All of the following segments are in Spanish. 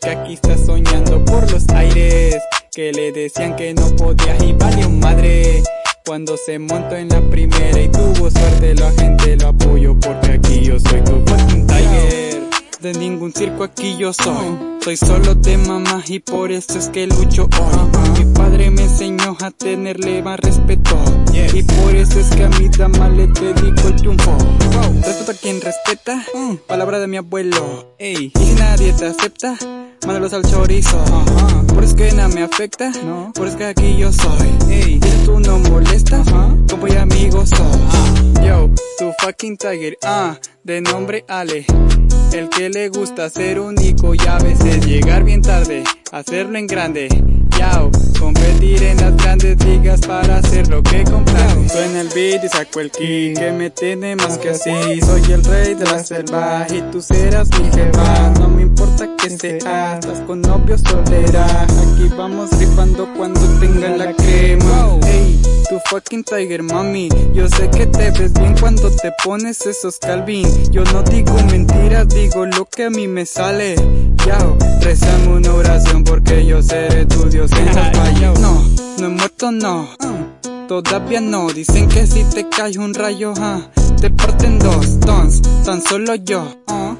que aquí está soñando por los aires. Que le decían que no podía y valió madre. Cuando se montó en la primera y tuvo suerte, la gente lo apoyó porque aquí yo soy. De ningún circo aquí yo soy. Soy solo de mamá y por eso es que lucho hoy. Mi padre me enseñó a tenerle más respeto. Y por eso es que a mi dama le dedico el triunfo. Respeto a quien respeta. Palabra de mi abuelo. Y si nadie te acepta, mándalos al chorizo. Por eso que nada me afecta. Por eso que aquí yo soy. Y si tú no molestas, como y amigo soy. Yo, tu fucking tiger. Ah, de nombre Ale. El que le gusta ser único y a veces llegar bien tarde, hacerlo en grande. Yao, competir en las grandes ligas para hacer lo que compramos. Suena el beat y saco el kick, que me tiene más que así. Soy el rey de la selva y tú serás mi jefa. No me importa que seas, estás con novio solera. Aquí vamos rifando cuando tenga la fucking tiger mami, yo sé que te ves bien cuando te pones esos Calvin. Yo no digo mentiras, digo lo que a mí me sale. Yao, rezame una oración porque yo seré tu Dios en las valles. No, no he muerto, no. Todavía no, dicen que si te cae un rayo, ah, te parten dos tons, tan solo yo. ah.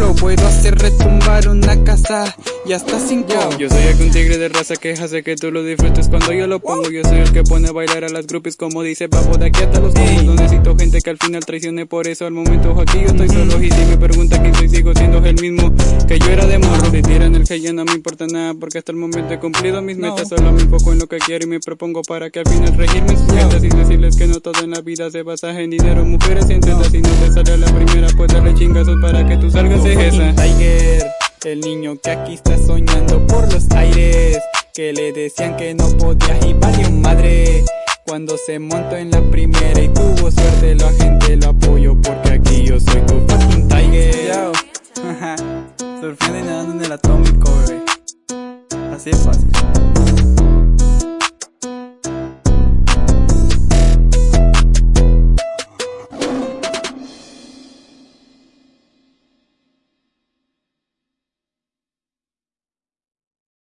Flow puedo hacer retumbar una casa y hasta cinco. Yo soy aquí un tigre de raza que hace que tú lo disfrutes cuando yo lo pongo. Yo soy el que pone a bailar a las groupies como dice Babo de aquí hasta los combos. No necesito gente que al final traicione por eso al momento aquí yo estoy solo. Y si me pregunta quién soy sigo siendo el mismo que yo era de morro. Si tiran el que ya no me importa nada porque hasta el momento he cumplido mis metas. Solo me enfoco en lo que quiero y me propongo para que al final regirme sus metas y decirles que no todo en la vida se basa en dinero. Mujeres y enteras si no te para que tú salgas de esa. Tiger, el niño que aquí está soñando por los aires. Que le decían que no podía y valió madre. Cuando se montó en la primera y tuvo suerte, la gente lo apoyó porque aquí yo soy tu fucking Tiger. Y nadando en el atómico, bebé. Así es fácil.